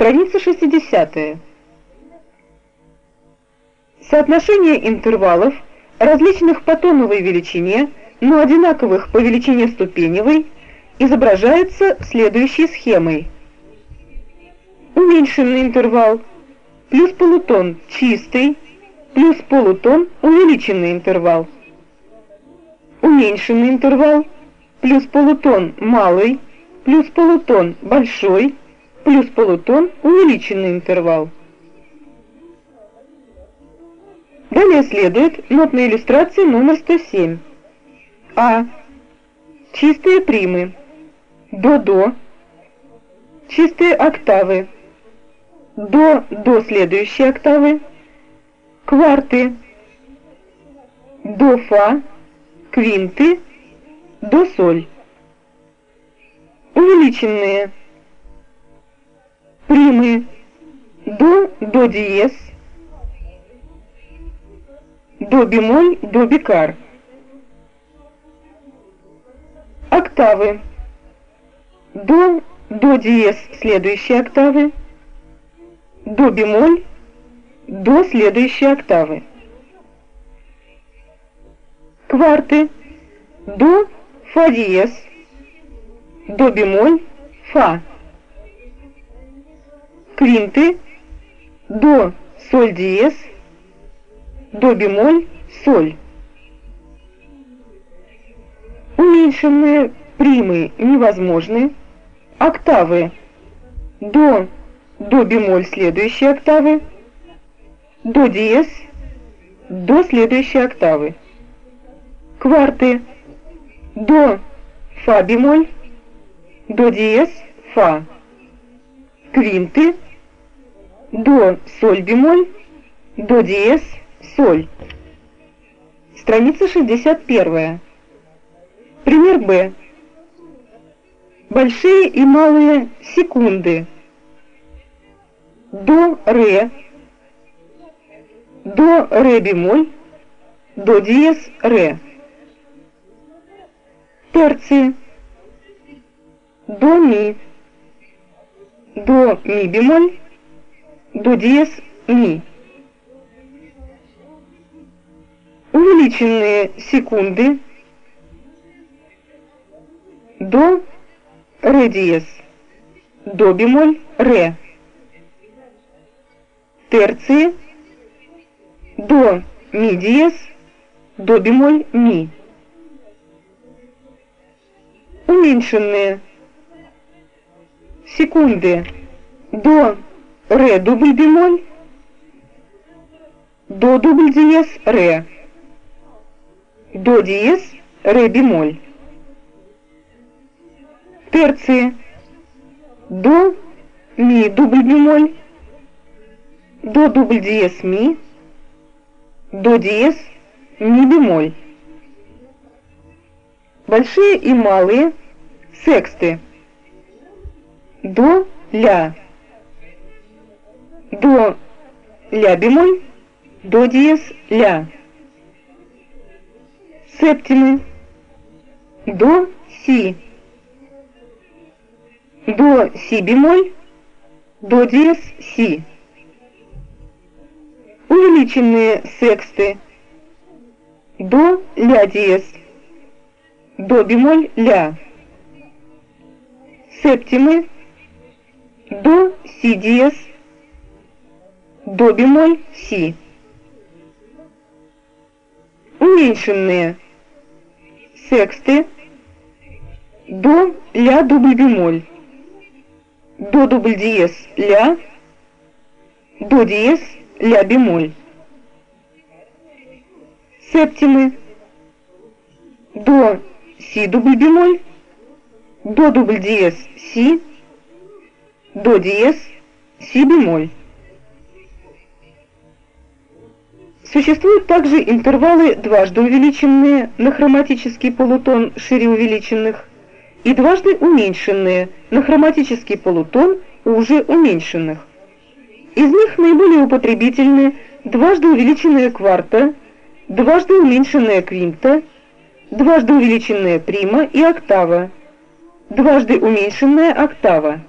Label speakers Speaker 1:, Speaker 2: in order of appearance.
Speaker 1: Страница 60. Соотношение интервалов, различных по тоновой величине, но одинаковых по величине ступеневой, изображается следующей схемой. Уменьшенный интервал плюс полутон чистый плюс полутон увеличенный интервал. Уменьшенный интервал плюс полутон малый плюс полутон большой плюс полутон увеличенный интервал. Далее следует нотная иллюстрация номер 107. А. Чистые примы. До-до. Чистые октавы. До-до следующей октавы. Кварты. До-фа. Квинты. До-соль. Увеличенные. Примы. До-до диез до бемоль, до бикар. Октавы. До, до диез следующей октавы, до бемоль, до следующей октавы. Кварты. До, фа диез, до бемоль, фа. Квинты. До, соль диез, до бемоль, соль. Уменьшенные примы невозможны. Октавы до, до бемоль следующей октавы, до диез, до следующей октавы. Кварты до фа бемоль, до диез, фа. Квинты до соль бемоль, до диез, соль. Страница 61. Пример Б. Большие и малые секунды. До ре. До ре бемоль. До диез ре. Терции. До ми. До ми бемоль. До диез ми. увеличенные секунды до ре диез, до бемоль ре, терции до ми диез, до бемоль ми. Уменьшенные секунды до ре дубль бемоль, до дубль диез ре до диез, ре бемоль. Терции. До, ми, дубль бемоль. До, дубль диез, ми. До диез, ми бемоль. Большие и малые сексты. До, ля. До, ля бемоль. До диез, ля септимы, до, си, до, си бемоль, до диез, си. Увеличенные сексты, до, ля диез, до бемоль, ля. Септимы, до, си диез, до бемоль, си. Уменьшенные сексты до ля дубль бемоль, до дубль диез ля, до диез ля бемоль. Септимы до си дубль бемоль, до дубль диез си, до диез си бемоль. Существуют также интервалы дважды увеличенные на хроматический полутон шире увеличенных и дважды уменьшенные на хроматический полутон уже уменьшенных. Из них наиболее употребительны дважды увеличенная кварта, дважды уменьшенная квинта, дважды увеличенная прима и октава, дважды уменьшенная октава.